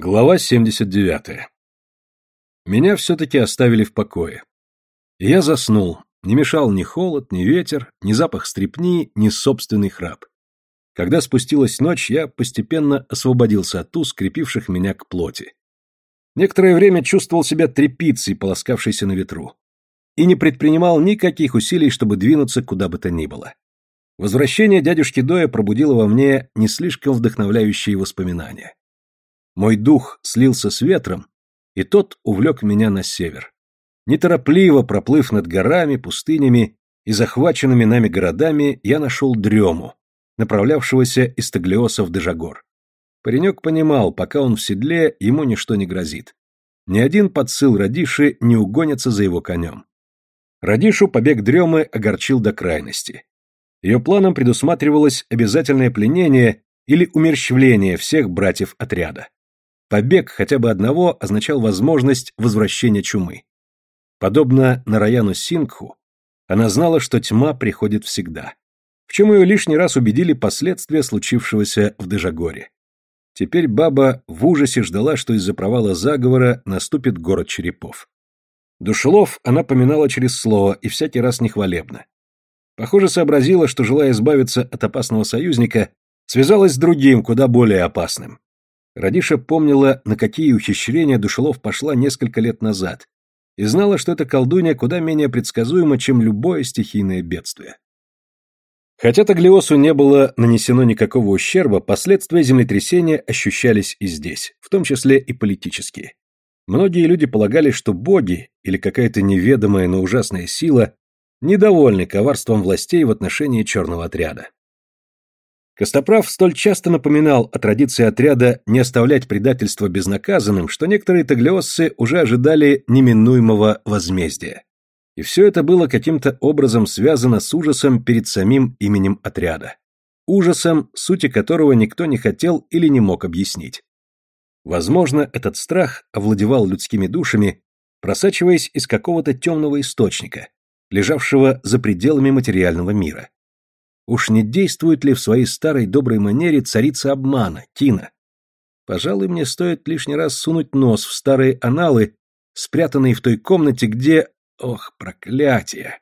Глава 79. Меня все-таки оставили в покое. Я заснул. Не мешал ни холод, ни ветер, ни запах стрепни, ни собственный храп. Когда спустилась ночь, я постепенно освободился от уз, скрепивших меня к плоти. Некоторое время чувствовал себя тряпицей, полоскавшейся на ветру. И не предпринимал никаких усилий, чтобы двинуться куда бы то ни было. Возвращение дядюшки Доя пробудило во мне не слишком вдохновляющие воспоминания. Мой дух слился с ветром, и тот увлек меня на север. Неторопливо проплыв над горами, пустынями и захваченными нами городами, я нашел дрему, направлявшегося из Таглиоса в Дежагор. Паренек понимал, пока он в седле, ему ничто не грозит. Ни один подсыл Радиши не угонится за его конем. Радишу побег дремы огорчил до крайности. Ее планом предусматривалось обязательное пленение или умерщвление всех братьев отряда. Побег хотя бы одного означал возможность возвращения чумы. Подобно Нараяну Сингху, она знала, что тьма приходит всегда. В чем ее лишний раз убедили последствия случившегося в Дежагоре. Теперь баба в ужасе ждала, что из-за провала заговора наступит город черепов. Душелов она поминала через слово и всякий раз нехвалебно. Похоже, сообразила, что, желая избавиться от опасного союзника, связалась с другим, куда более опасным. Радиша помнила, на какие ухищрения Душелов пошла несколько лет назад, и знала, что эта колдунья куда менее предсказуема, чем любое стихийное бедствие. Хотя Таглиосу не было нанесено никакого ущерба, последствия землетрясения ощущались и здесь, в том числе и политические. Многие люди полагали, что боги, или какая-то неведомая, но ужасная сила, недовольны коварством властей в отношении черного отряда. Костоправ столь часто напоминал о традиции отряда не оставлять предательство безнаказанным, что некоторые таглиоссы уже ожидали неминуемого возмездия. И все это было каким-то образом связано с ужасом перед самим именем отряда. Ужасом, сути которого никто не хотел или не мог объяснить. Возможно, этот страх овладевал людскими душами, просачиваясь из какого-то темного источника, лежавшего за пределами материального мира. Уж не действует ли в своей старой доброй манере царица обмана, Тина? Пожалуй, мне стоит лишний раз сунуть нос в старые аналы, спрятанные в той комнате, где... Ох, проклятие!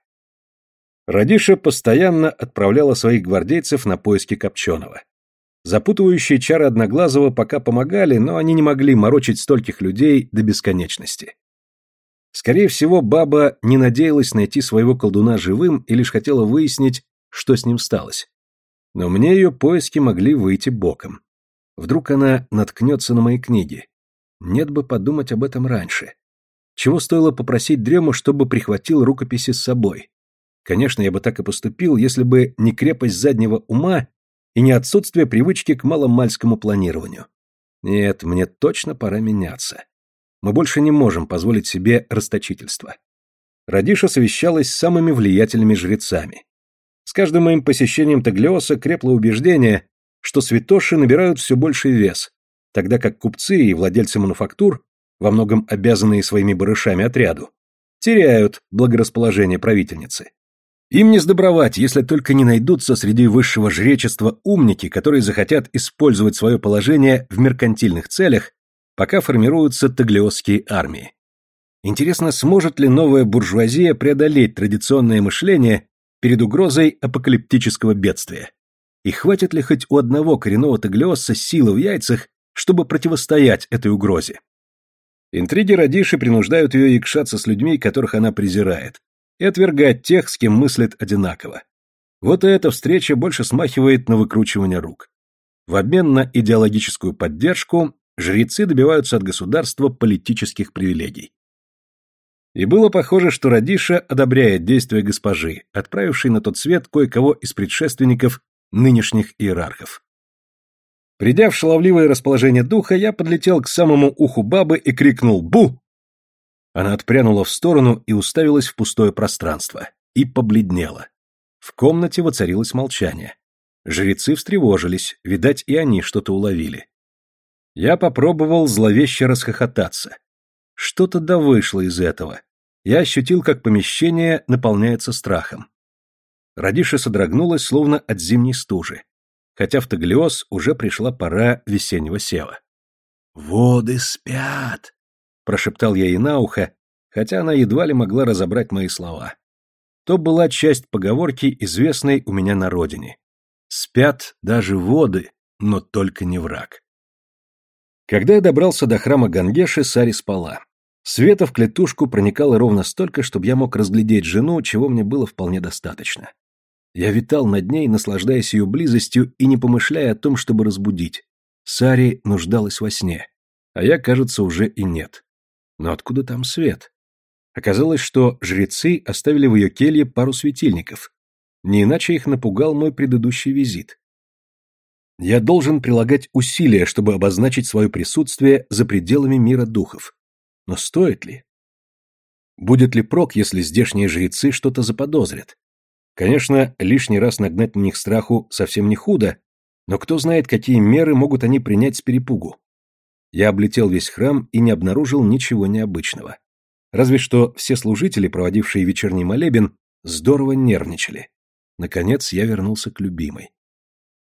Радиша постоянно отправляла своих гвардейцев на поиски Копченого. Запутывающие чары Одноглазого пока помогали, но они не могли морочить стольких людей до бесконечности. Скорее всего, баба не надеялась найти своего колдуна живым и лишь хотела выяснить, что с ним сталось. Но мне ее поиски могли выйти боком. Вдруг она наткнется на мои книги. Нет бы подумать об этом раньше. Чего стоило попросить Дрему, чтобы прихватил рукописи с собой? Конечно, я бы так и поступил, если бы не крепость заднего ума и не отсутствие привычки к маломальскому планированию. Нет, мне точно пора меняться. Мы больше не можем позволить себе расточительство. Радиша совещалась с самыми влиятельными жрецами. С каждым моим посещением Таглиоса крепло убеждение, что святоши набирают все больший вес, тогда как купцы и владельцы мануфактур, во многом обязанные своими барышами отряду, теряют благорасположение правительницы. Им не сдобровать, если только не найдутся среди высшего жречества умники, которые захотят использовать свое положение в меркантильных целях, пока формируются таглиосские армии. Интересно, сможет ли новая буржуазия преодолеть традиционное мышление перед угрозой апокалиптического бедствия. И хватит ли хоть у одного коренного таглиоса силы в яйцах, чтобы противостоять этой угрозе? Интриги Радиши принуждают ее якшаться с людьми, которых она презирает, и отвергать тех, с кем мыслит одинаково. Вот и эта встреча больше смахивает на выкручивание рук. В обмен на идеологическую поддержку жрецы добиваются от государства политических привилегий. И было похоже, что Радиша одобряет действия госпожи, отправившей на тот свет кое-кого из предшественников нынешних иерархов. Придя в шаловливое расположение духа, я подлетел к самому уху бабы и крикнул «Бу!». Она отпрянула в сторону и уставилась в пустое пространство. И побледнела. В комнате воцарилось молчание. Жрецы встревожились, видать, и они что-то уловили. Я попробовал зловеще расхохотаться. Что-то да вышло из этого я ощутил, как помещение наполняется страхом. Радиша содрогнулась, словно от зимней стужи, хотя в Таглиоз уже пришла пора весеннего сева. «Воды спят!» — прошептал я ей на ухо, хотя она едва ли могла разобрать мои слова. То была часть поговорки, известной у меня на родине. «Спят даже воды, но только не враг». Когда я добрался до храма Гангеши, Сари спала. Света в клетушку проникало ровно столько, чтобы я мог разглядеть жену, чего мне было вполне достаточно. Я витал над ней, наслаждаясь ее близостью и не помышляя о том, чтобы разбудить. Сари нуждалась во сне, а я, кажется, уже и нет. Но откуда там свет? Оказалось, что жрецы оставили в ее келье пару светильников. Не иначе их напугал мой предыдущий визит. Я должен прилагать усилия, чтобы обозначить свое присутствие за пределами мира духов. Но стоит ли? Будет ли прок, если здешние жрецы что-то заподозрят? Конечно, лишний раз нагнать на них страху совсем не худо, но кто знает, какие меры могут они принять с перепугу. Я облетел весь храм и не обнаружил ничего необычного. Разве что все служители, проводившие вечерний молебен, здорово нервничали. Наконец я вернулся к любимой.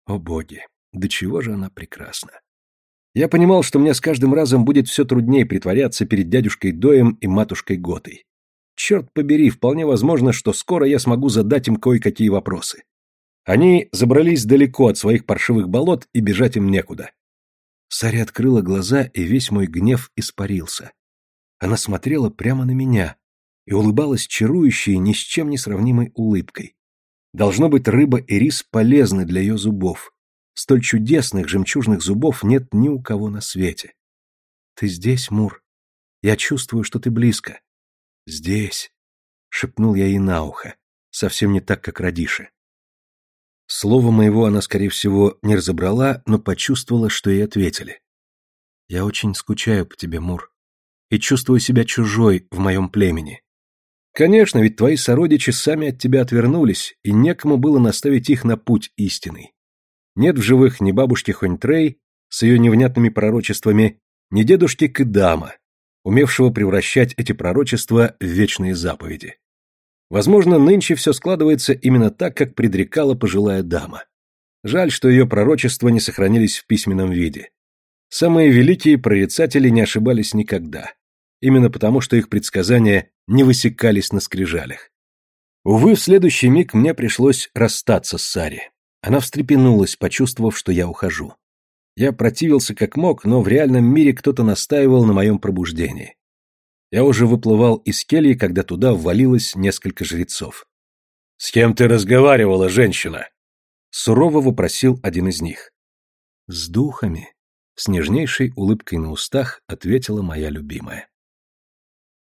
О боги, до чего же она прекрасна. Я понимал, что мне с каждым разом будет все труднее притворяться перед дядюшкой Доем и матушкой Готой. Черт побери, вполне возможно, что скоро я смогу задать им кое-какие вопросы. Они забрались далеко от своих паршивых болот, и бежать им некуда. Саря открыла глаза, и весь мой гнев испарился. Она смотрела прямо на меня и улыбалась чарующей, ни с чем не сравнимой улыбкой. Должно быть, рыба и рис полезны для ее зубов. Столь чудесных жемчужных зубов нет ни у кого на свете. Ты здесь, Мур? Я чувствую, что ты близко. Здесь, шепнул я ей на ухо, совсем не так, как Радиша. Слово моего она, скорее всего, не разобрала, но почувствовала, что ей ответили. Я очень скучаю по тебе, Мур, и чувствую себя чужой в моем племени. Конечно, ведь твои сородичи сами от тебя отвернулись, и некому было наставить их на путь истинный. Нет в живых ни бабушки Хоньтрей с ее невнятными пророчествами, ни дедушки Кыдама, умевшего превращать эти пророчества в вечные заповеди. Возможно, нынче все складывается именно так, как предрекала пожилая дама. Жаль, что ее пророчества не сохранились в письменном виде. Самые великие прорицатели не ошибались никогда. Именно потому, что их предсказания не высекались на скрижалях. Увы, в следующий миг мне пришлось расстаться с Сари. Она встрепенулась, почувствовав, что я ухожу. Я противился как мог, но в реальном мире кто-то настаивал на моем пробуждении. Я уже выплывал из кельи, когда туда ввалилось несколько жрецов. «С кем ты разговаривала, женщина?» Сурово вопросил один из них. «С духами», — с нежнейшей улыбкой на устах ответила моя любимая.